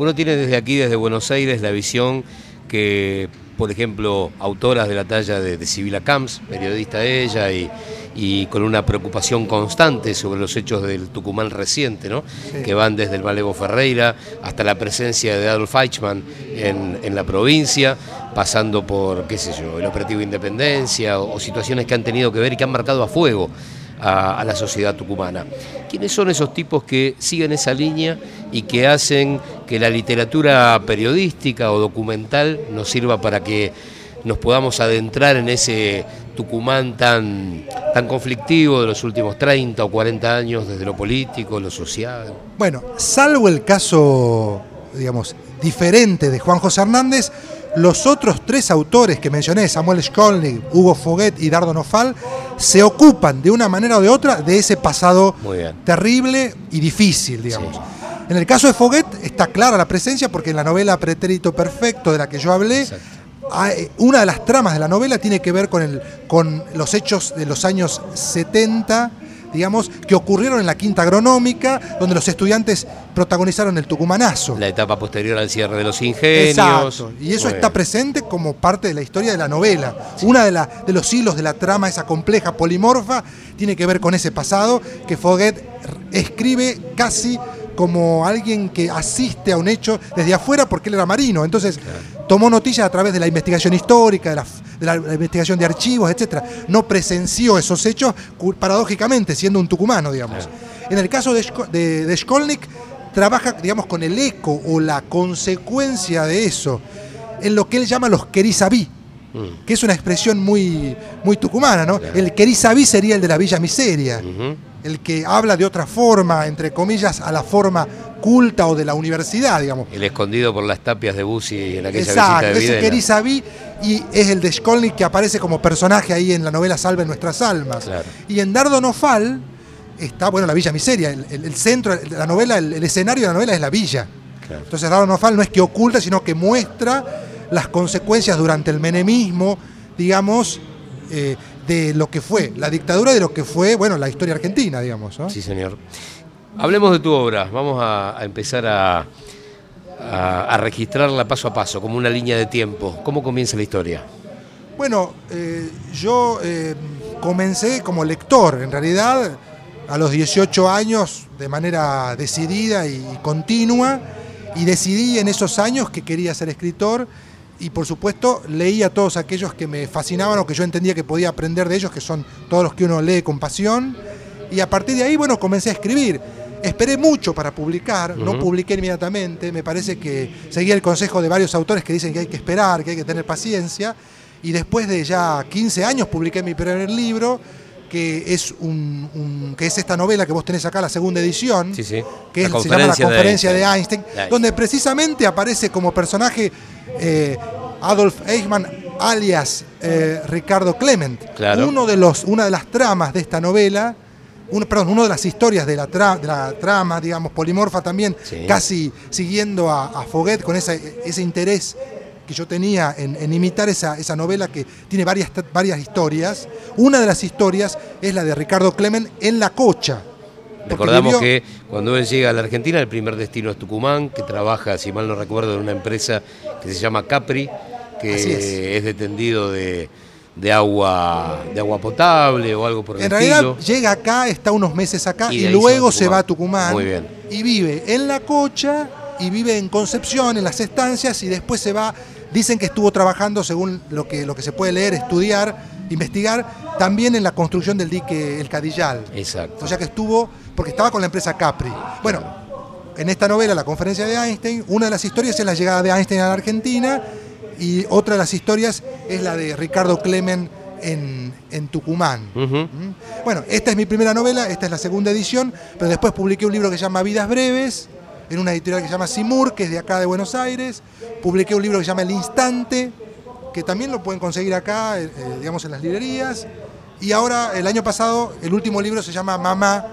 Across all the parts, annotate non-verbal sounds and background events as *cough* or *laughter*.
Uno tiene desde aquí, desde Buenos Aires, la visión que, por ejemplo, autoras de la talla de, de Sibila Camps, periodista ella, y, y, con una preocupación constante sobre los hechos del Tucumán reciente, ¿no? Sí. que van desde el Malevo Ferreira hasta la presencia de Adolf Eichmann en, en, la provincia, pasando por, qué sé yo, el operativo Independencia o, o situaciones que han tenido que ver y que han marcado a fuego a, a, la sociedad tucumana. ¿Quiénes son esos tipos que siguen esa línea y que hacen que la literatura periodística o documental nos sirva para que nos podamos adentrar en ese Tucumán tan, tan conflictivo de los últimos 30 o 40 años, desde lo político, lo social? Bueno, salvo el caso, digamos, diferente de Juan José Hernández, los otros tres autores que mencioné, Samuel Skolnick, Hugo Foguet y Dardo Nofal, se ocupan de una manera o de otra de ese pasado terrible y difícil, digamos. Sí. En el caso de Foguet está clara la presencia porque en la novela Pretérito Perfecto de la que yo hablé, hay, una de las tramas de la novela tiene que ver con, el, con los hechos de los años 70 digamos, que ocurrieron en la quinta agronómica, donde los estudiantes protagonizaron el tucumanazo. La etapa posterior al cierre de los ingenios. Exacto. Y eso está presente como parte de la historia de la novela. Sí. Una de, la, de los hilos de la trama, esa compleja polimorfa, tiene que ver con ese pasado que Foguet escribe casi como alguien que asiste a un hecho desde afuera porque él era marino. Entonces claro. tomó noticias a través de la investigación histórica, de la, de la, la investigación de archivos, etc. No presenció esos hechos paradójicamente, siendo un tucumano, digamos. Claro. En el caso de, de, trabaja, digamos, con el eco o la consecuencia de eso en lo que él llama los querizabí, mm. que es una expresión muy, muy tucumana, ¿no? Claro. El querizabí sería el de la Villa Miseria. Uh -huh el que habla de otra forma, entre comillas, a la forma culta o de la universidad, digamos. El escondido por las tapias de Bussi en aquella Exacto, visita de ese Kerizabí y es el de Skolnik que aparece como personaje ahí en la novela Salve nuestras almas. Claro. Y en Dardo Nofal está, bueno, la Villa Miseria, el, el, el centro la novela, el, el, escenario de la novela es la villa. Claro. Entonces Dardo Nofal no es que oculta, sino que muestra las consecuencias durante el menemismo, digamos, eh, de lo que fue la dictadura, de lo que fue, bueno, la historia argentina, digamos. ¿no? Sí, señor. Hablemos de tu obra, vamos a, a empezar a, a, a, registrarla paso a paso, como una línea de tiempo. ¿Cómo comienza la historia? Bueno, eh, yo eh, comencé como lector, en realidad, a los 18 años, de manera decidida y continua, y decidí en esos años que quería ser escritor y por supuesto leí a todos aquellos que me fascinaban o que yo entendía que podía aprender de ellos, que son todos los que uno lee con pasión. Y a partir de ahí, bueno, comencé a escribir. Esperé mucho para publicar, uh -huh. no publiqué inmediatamente, me parece que seguí el consejo de varios autores que dicen que hay que esperar, que hay que tener paciencia, y después de ya 15 años publiqué mi primer libro, que es un, un, que es esta novela que vos tenés acá, la segunda edición, sí, sí. que es, se llama La Conferencia de Einstein, de Einstein, donde precisamente aparece como personaje eh, Adolf Eichmann alias eh, Ricardo Clement. Claro. Uno de los, una de las tramas de esta novela, un, perdón, una de las historias de la, tra, de la trama, digamos, polimorfa también, sí. casi siguiendo a, a Foguet con ese, ese, interés que yo tenía en, en imitar esa, esa, novela que tiene varias, varias historias. Una de las historias es la de Ricardo Clement en La Cocha. Recordamos vivió... que cuando él llega a la Argentina, el primer destino es Tucumán, que trabaja, si mal no recuerdo, en una empresa que se llama Capri, que es. es. detendido de, de, agua, de agua potable o algo por el en estilo. En realidad llega acá, está unos meses acá y, y luego se, se, va a Tucumán. Muy bien. Y vive en La Cocha y vive en Concepción, en las estancias, y después se va. Dicen que estuvo trabajando, según lo que, lo que se puede leer, estudiar, investigar, también en la construcción del dique El Cadillal. Exacto. O sea que estuvo, porque estaba con la empresa Capri. Bueno, en esta novela, La conferencia de Einstein, una de las historias es la llegada de Einstein a la Argentina y otra de las historias es la de Ricardo Clemen en, en Tucumán. Uh -huh. Bueno, esta es mi primera novela, esta es la segunda edición, pero después publiqué un libro que se llama Vidas Breves, en una editorial que se llama Simur, que es de acá de Buenos Aires. Publiqué un libro que se llama El Instante, que también lo pueden conseguir acá, eh, digamos, en las librerías. Y ahora, el año pasado, el último libro se llama Mamá,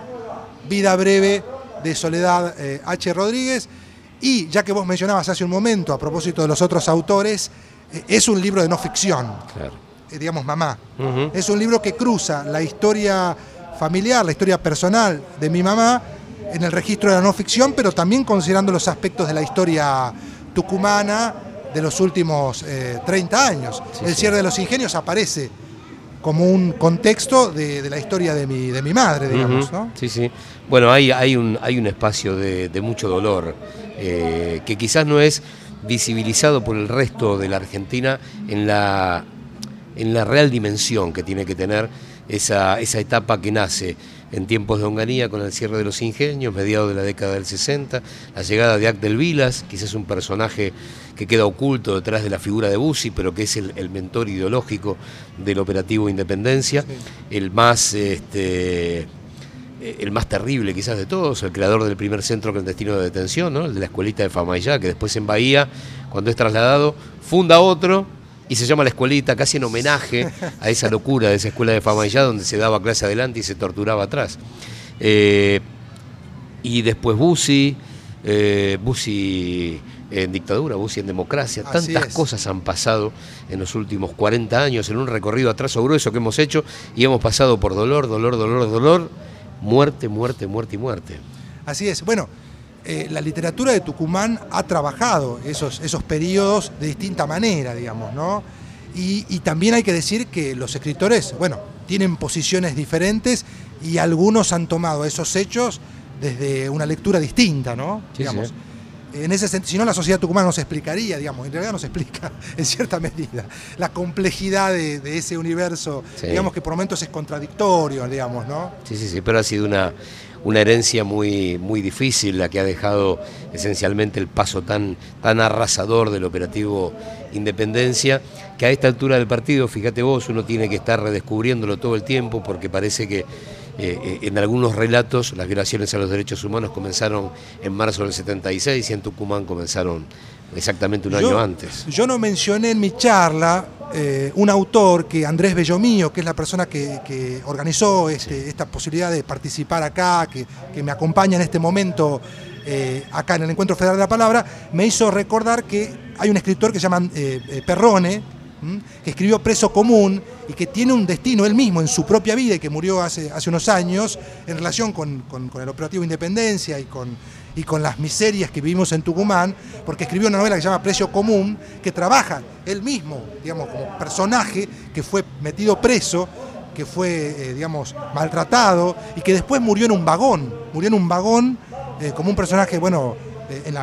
Vida Breve, de Soledad eh, H. Rodríguez. Y ya que vos mencionabas hace un momento, a propósito de los otros autores, eh, es un libro de no ficción. Claro. Eh, digamos, Mamá. Uh -huh. Es un libro que cruza la historia familiar, la historia personal de mi mamá, en el registro de la no ficción, pero también considerando los aspectos de la historia tucumana de los últimos 30 eh, años. el cierre de los ingenios aparece como un contexto de, la historia de mi, de mi madre, digamos. ¿no? Sí, sí. Bueno, hay, hay, un, hay un espacio de, mucho dolor eh, que quizás no es visibilizado por el resto de la Argentina en la, en la real dimensión que tiene que tener esa, esa etapa que nace en tiempos de Onganía con el cierre de los ingenios, mediados de la década del 60, la llegada de Actel Vilas, quizás un personaje que queda oculto detrás de la figura de Bussi, pero que es el, mentor ideológico del operativo Independencia, el más este, el más terrible quizás de todos, el creador del primer centro clandestino de detención, ¿no? el de la escuelita de Famayá, que después en Bahía, cuando es trasladado, funda otro y se llama la escuelita casi en homenaje *laughs* a esa locura de esa escuela de fama donde se daba clase adelante y se torturaba atrás. Eh, y después Bussi, eh, Bussi en dictadura, Bussi en democracia, tantas cosas han pasado en los últimos 40 años en un recorrido atraso grueso que hemos hecho y hemos pasado por dolor, dolor, dolor, dolor, muerte, muerte, muerte y muerte. Así es. Bueno, eh, la literatura de Tucumán ha trabajado esos, esos periodos de distinta manera, digamos, ¿no? Y, también hay que decir que los escritores, bueno, tienen posiciones diferentes y algunos han tomado esos hechos desde una lectura distinta, ¿no? digamos. En ese sentido, si no la sociedad tucumana no se explicaría, digamos, en realidad no se explica *laughs* en cierta medida la complejidad de, de ese universo, digamos que por momentos es contradictorio, digamos, ¿no? Sí, sí, sí, pero ha sido una, una herencia muy, muy difícil, la que ha dejado esencialmente el paso tan, tan arrasador del operativo Independencia, que a esta altura del partido, fíjate vos, uno tiene que estar redescubriéndolo todo el tiempo porque parece que eh, en algunos relatos las violaciones a los derechos humanos comenzaron en marzo del 76 y en Tucumán comenzaron exactamente un año antes. Yo no mencioné en mi charla eh, un autor que Andrés Bellomío, que es la persona que, organizó este, esta posibilidad de participar acá, que, me acompaña en este momento eh, acá en el Encuentro Federal de la Palabra, me hizo recordar que hay un escritor que se llama eh, Perrone, que escribió Preso Común y que tiene un destino él mismo en su propia vida y que murió hace, hace unos años en relación con, el operativo Independencia y con, y con las miserias que vivimos en Tucumán, porque escribió una novela que se llama Precio Común, que trabaja él mismo, digamos, como personaje que fue metido preso, que fue, eh, digamos, maltratado y que después murió en un vagón, murió en un vagón eh, como un personaje, bueno, en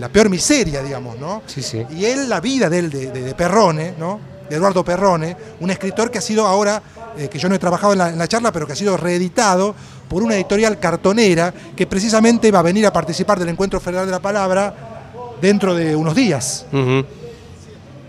la, peor miseria, digamos, ¿no? Sí, sí. Y él, la vida de él, de, Perrone, ¿no? De Eduardo Perrone, un escritor que ha sido ahora, eh, que yo no he trabajado en la, charla, pero que ha sido reeditado por una editorial cartonera que precisamente va a venir a participar del Encuentro Federal de la Palabra dentro de unos días.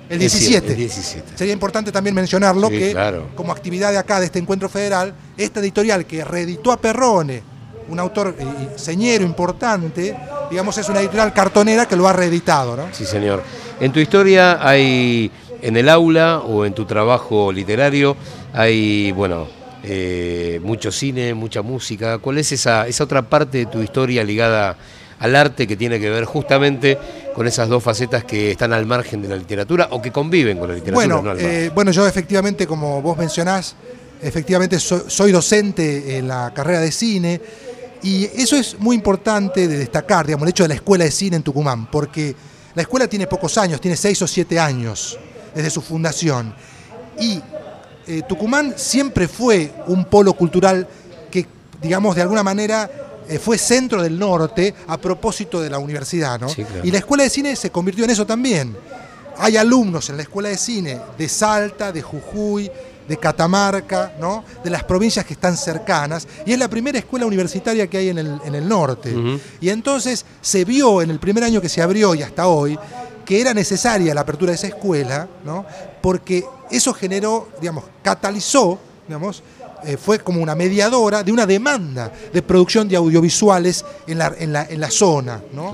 El 17. Sería importante también mencionarlo que como actividad de acá, de este encuentro federal, esta editorial que reeditó a Perrone, un autor eh, señero importante, digamos, es una editorial cartonera que lo ha reeditado, ¿no? Sí, señor. En tu historia hay, en el aula o en tu trabajo literario, hay, bueno, eh, mucho cine, mucha música. ¿Cuál es esa, esa otra parte de tu historia ligada al arte que tiene que ver justamente con esas dos facetas que están al margen de la literatura o que conviven con la literatura? Bueno, eh, bueno yo efectivamente, como vos mencionás, efectivamente soy docente en la carrera de cine y eso es muy importante de destacar, digamos, el hecho de la escuela de cine en Tucumán, porque la escuela tiene pocos años, tiene seis o siete años desde su fundación. Y eh, Tucumán siempre fue un polo cultural que, digamos, de alguna manera eh, fue centro del norte a propósito de la universidad, ¿no? Y la escuela de cine se convirtió en eso también. Hay alumnos en la escuela de cine de Salta, de Jujuy, de Catamarca, ¿no? de las provincias que están cercanas, y es la primera escuela universitaria que hay en el, norte. Y entonces se vio en el primer año que se abrió y hasta hoy que era necesaria la apertura de esa escuela, ¿no? Porque eso generó, digamos, catalizó, digamos, eh, fue como una mediadora de una demanda de producción de audiovisuales en la, en la, zona. ¿no?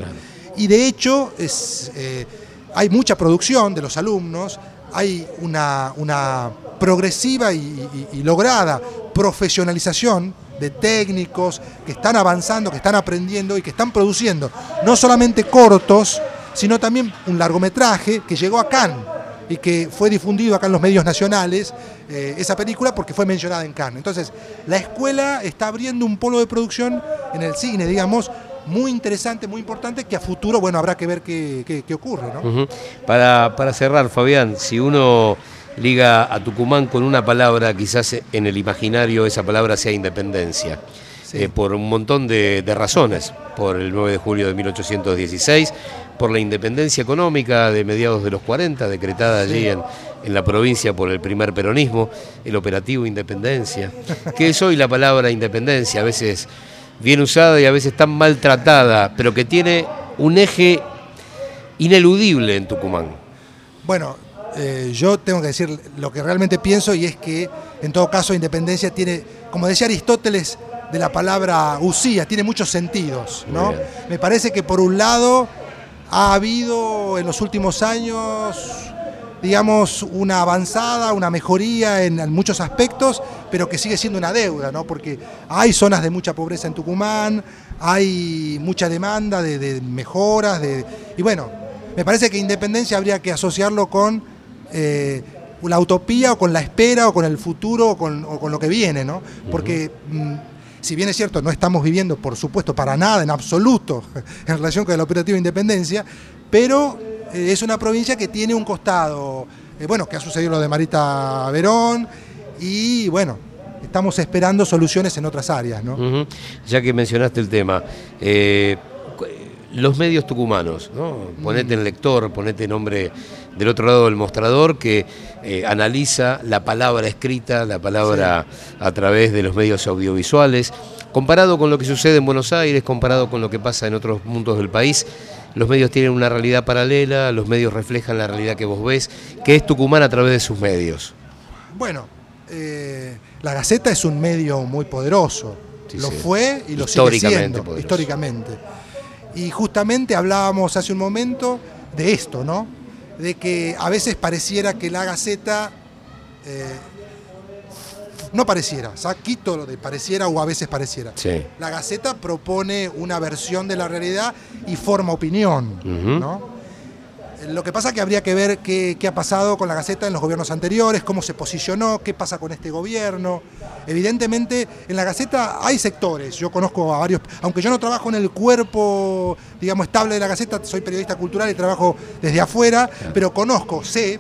Y de hecho es, eh, hay mucha producción de los alumnos, hay una, una progresiva y, lograda profesionalización de técnicos que están avanzando, que están aprendiendo y que están produciendo no solamente cortos, sino también un largometraje que llegó a Cannes, y que fue difundido acá en los medios nacionales eh, esa película porque fue mencionada en Cannes. Entonces, la escuela está abriendo un polo de producción en el cine, digamos, muy interesante, muy importante, que a futuro, bueno, habrá que ver qué, ocurre. ¿no? para, para cerrar, Fabián, si uno liga a Tucumán con una palabra, quizás en el imaginario esa palabra sea independencia. Eh, por un montón de, razones, por el 9 de julio de 1816, por la independencia económica de mediados de los 40, decretada allí en, en la provincia por el primer peronismo, el operativo independencia, que es hoy la palabra independencia, a veces bien usada y a veces tan maltratada, pero que tiene un eje ineludible en Tucumán. Bueno, eh, yo tengo que decir lo que realmente pienso y es que en todo caso independencia tiene, como decía Aristóteles, de la palabra usía, tiene muchos sentidos. ¿no? Me parece que por un lado ha habido en los últimos años, digamos, una avanzada, una mejoría en, muchos aspectos, pero que sigue siendo una deuda, ¿no? porque hay zonas de mucha pobreza en Tucumán, hay mucha demanda de, mejoras, de, y bueno, me parece que independencia habría que asociarlo con eh, la utopía o con la espera o con el futuro o con, lo que viene, ¿no? Porque mm, si bien es cierto, no estamos viviendo, por supuesto, para nada, en absoluto, *laughs* en relación con la operativa independencia, pero eh, es una provincia que tiene un costado, eh, bueno, que ha sucedido lo de Marita Verón, y bueno, estamos esperando soluciones en otras áreas, ¿no? Ya que mencionaste el tema, eh, los medios tucumanos, ¿no? Ponete en lector, ponete nombre del otro lado del mostrador que eh, analiza la palabra escrita, la palabra a través de los medios audiovisuales. Comparado con lo que sucede en Buenos Aires, comparado con lo que pasa en otros mundos del país, los medios tienen una realidad paralela, los medios reflejan la realidad que vos ves, que es Tucumán a través de sus medios. Bueno, eh, la Gaceta es un medio muy poderoso, lo fue y lo sigue siendo, históricamente. Y justamente hablábamos hace un momento de esto, ¿no? de que a veces pareciera que la Gaceta, eh, no pareciera, quito lo de pareciera o a veces pareciera. La Gaceta propone una versión de la realidad y forma opinión, ¿no? Lo que pasa es que habría que ver qué, ha pasado con la Gaceta en los gobiernos anteriores, cómo se posicionó, qué pasa con este gobierno. Evidentemente, en la Gaceta hay sectores, yo conozco a varios, aunque yo no trabajo en el cuerpo, digamos, estable de la Gaceta, soy periodista cultural y trabajo desde afuera, pero conozco, sé,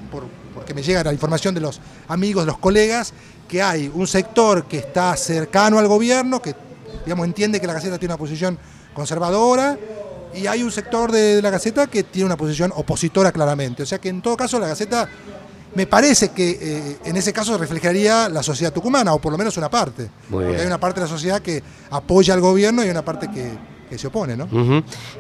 porque me llega la información de los amigos, de los colegas, que hay un sector que está cercano al gobierno, que, digamos, entiende que la Gaceta tiene una posición conservadora, y hay un sector de, la Gaceta que tiene una posición opositora claramente. O sea que en todo caso la Gaceta me parece que eh, en ese caso reflejaría la sociedad tucumana, o por lo menos una parte. porque hay una parte de la sociedad que apoya al gobierno y una parte que, se opone, ¿no?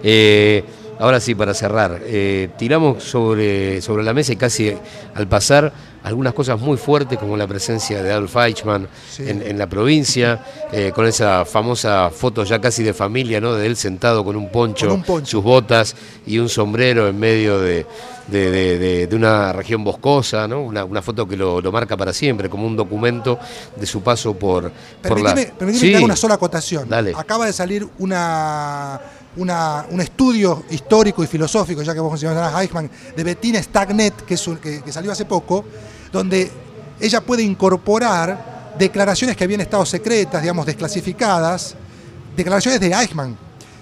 Eh, ahora sí, para cerrar, eh, tiramos sobre, sobre la mesa y casi al pasar algunas cosas muy fuertes como la presencia de Adolf Eichmann en, la provincia, eh, con esa famosa foto ya casi de familia, ¿no? De él sentado con un poncho, sus botas y un sombrero en medio de, una región boscosa, ¿no? Una, foto que lo, marca para siempre, como un documento de su paso por, permíteme, la... Permíteme que haga una sola acotación. Acaba de salir una un estudio histórico y filosófico, ya que vos mencionabas a Eichmann, de Bettina Stagnet, que, que, salió hace poco, donde ella puede incorporar declaraciones que habían estado secretas, digamos, desclasificadas, declaraciones de Eichmann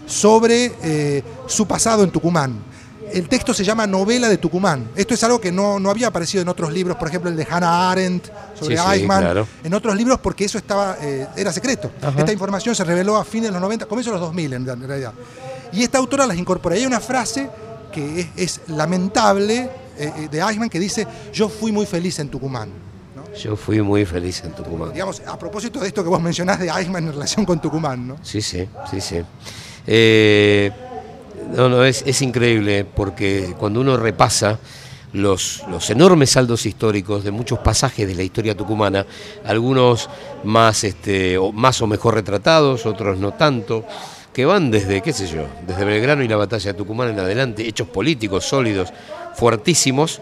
sobre eh, su pasado en Tucumán. El texto se llama Novela de Tucumán. Esto es algo que no, había aparecido en otros libros, por ejemplo el de Hannah Arendt sobre Eichmann, en otros libros porque eso estaba, eh, era secreto. Esta información se reveló a fines de los 90, comienzo de los 2000 en realidad. Y esta autora las incorpora. Y hay una frase que es, lamentable eh, eh, de Eichmann que dice, yo fui muy feliz en Tucumán. Yo fui muy feliz en Tucumán. Digamos, a propósito de esto que vos mencionás de Eichmann en relación con Tucumán, ¿no? Sí, sí, sí, sí. no, no, es, es increíble porque cuando uno repasa los, los, enormes saldos históricos de muchos pasajes de la historia tucumana, algunos más, este, o, más o mejor retratados, otros no tanto, que van desde, qué sé yo, desde Belgrano y la batalla de Tucumán en adelante, hechos políticos sólidos, fuertísimos,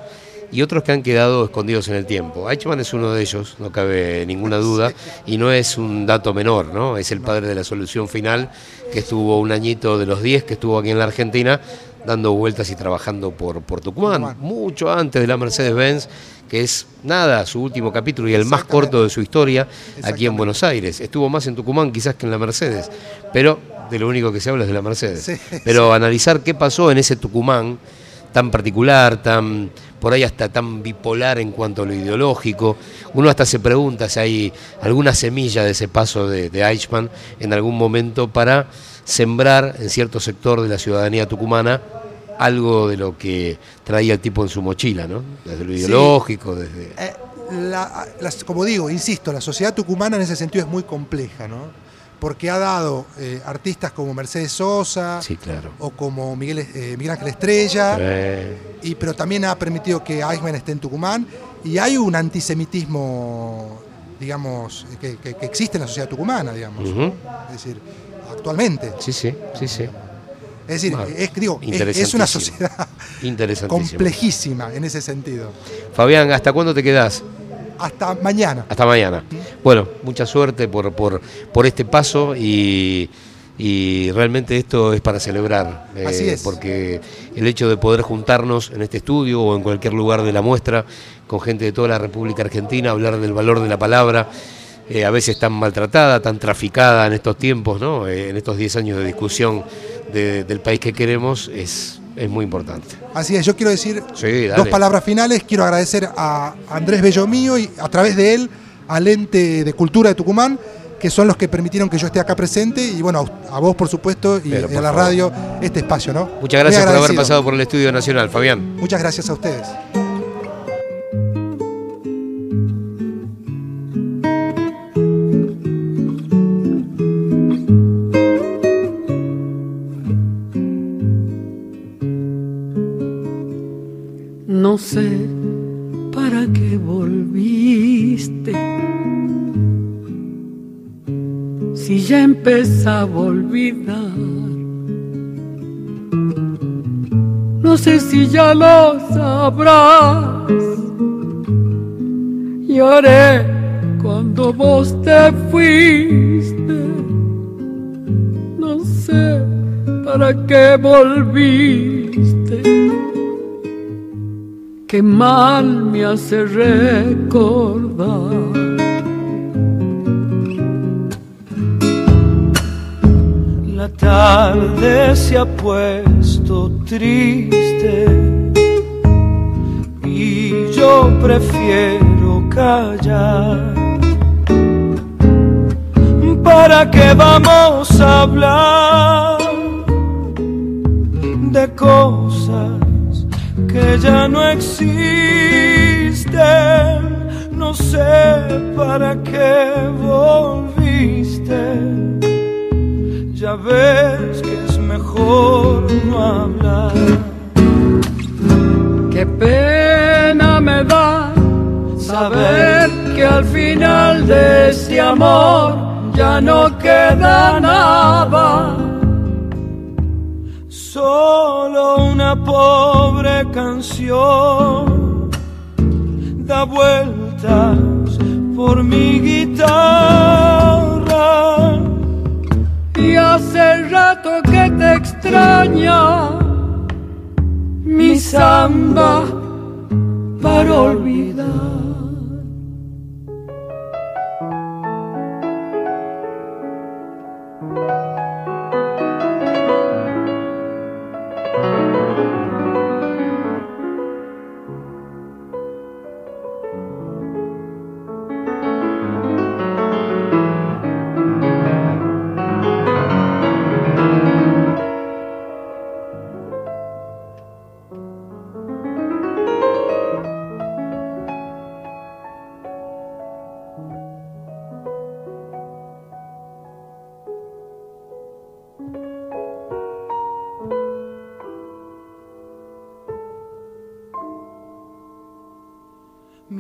y otros que han quedado escondidos en el tiempo. Eichmann es uno de ellos, no cabe ninguna *laughs* duda, y no es un dato menor, ¿no? Es el padre de la solución final, que estuvo un añito de los 10 que estuvo aquí en la Argentina, dando vueltas y trabajando por, por Tucumán, mucho antes de la Mercedes-Benz, que es nada, su último capítulo y el más corto de su historia aquí en Buenos Aires. Estuvo más en Tucumán quizás que en la Mercedes, pero de lo único que se habla es de la Mercedes. pero analizar qué pasó en ese Tucumán tan particular, tan por ahí hasta tan bipolar en cuanto a lo ideológico. Uno hasta se pregunta si hay alguna semilla de ese paso de, de Eichmann en algún momento para sembrar en cierto sector de la ciudadanía tucumana algo de lo que traía el tipo en su mochila, ¿no? Desde lo ideológico, desde... Eh, como digo, insisto, la sociedad tucumana en ese sentido es muy compleja, ¿no? Porque ha dado eh, artistas como Mercedes Sosa o como Miguel, eh, Miguel Ángel Estrella, y, pero también ha permitido que Eichmann esté en Tucumán, y hay un antisemitismo, digamos, que, existe en la sociedad tucumana, digamos, es decir, actualmente. Sí, sí, sí, sí. Es decir, es, digo, es, una sociedad complejísima en ese sentido. Fabián, ¿hasta cuándo te quedás? Hasta mañana. Hasta mañana. Bueno, mucha suerte por, por, por este paso y, realmente esto es para celebrar. Eh, Así es. Porque el hecho de poder juntarnos en este estudio o en cualquier lugar de la muestra con gente de toda la República Argentina, hablar del valor de la palabra. Eh, a veces tan maltratada, tan traficada en estos tiempos, ¿no? Eh, en estos 10 años de discusión del país que queremos, es, es muy importante. Así es, yo quiero decir dos palabras finales. Quiero agradecer a Andrés Bellomío y a través de él al ente de cultura de Tucumán, que son los que permitieron que yo esté acá presente. Y bueno, a vos, por supuesto, y, a la radio, este espacio, ¿no? Muchas gracias por haber pasado por el Estudio Nacional, Fabián. Muchas gracias a ustedes. No sé para qué volviste. Si ya empezaba a olvidar. No sé si ya lo sabrás. Lloré cuando vos te fuiste. No sé para qué volviste que mal me hace recordar. La tarde se ha puesto triste y yo prefiero callar. ¿Para qué vamos a hablar de cosas? Que ya no existen. No sé para qué volviste. Ya ves que es mejor no hablar. Qué pena me da saber que al final de este amor ya no queda nada Solo una pobre canción da vueltas por mi guitarra. Y hace rato que te extraña mi samba para olvidar.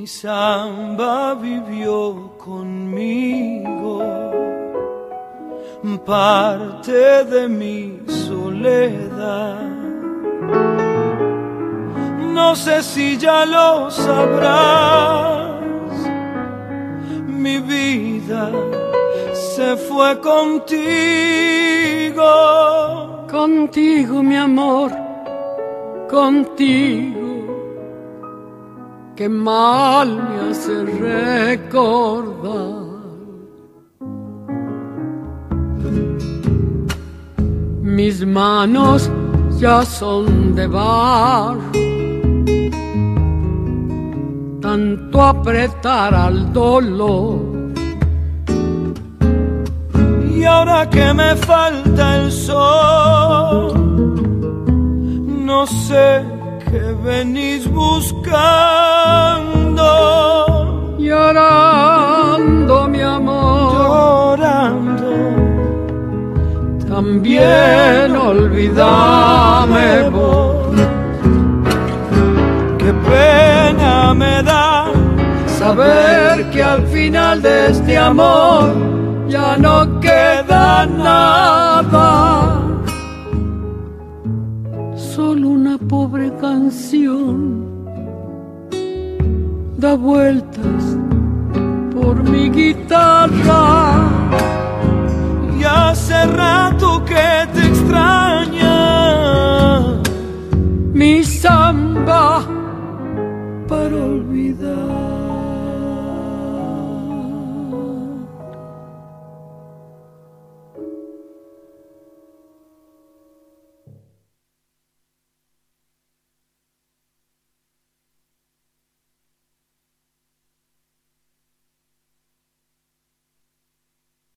Mi samba vivió conmigo, parte de mi soledad. No sé si ya lo sabrás, mi vida se fue contigo. Contigo, mi amor, contigo que mal me hace recordar. Mis manos ya son de barro, tanto apretar al dolor. Y ahora que me falta el sol, no sé qué venís buscando. Llorando, mi amor. Llorando. También olvidame vos. Qué pena me da saber que al final de este amor ya no queda nada. Solo una pobre canción da vueltas por mi guitarra. Y hace rato que te extraña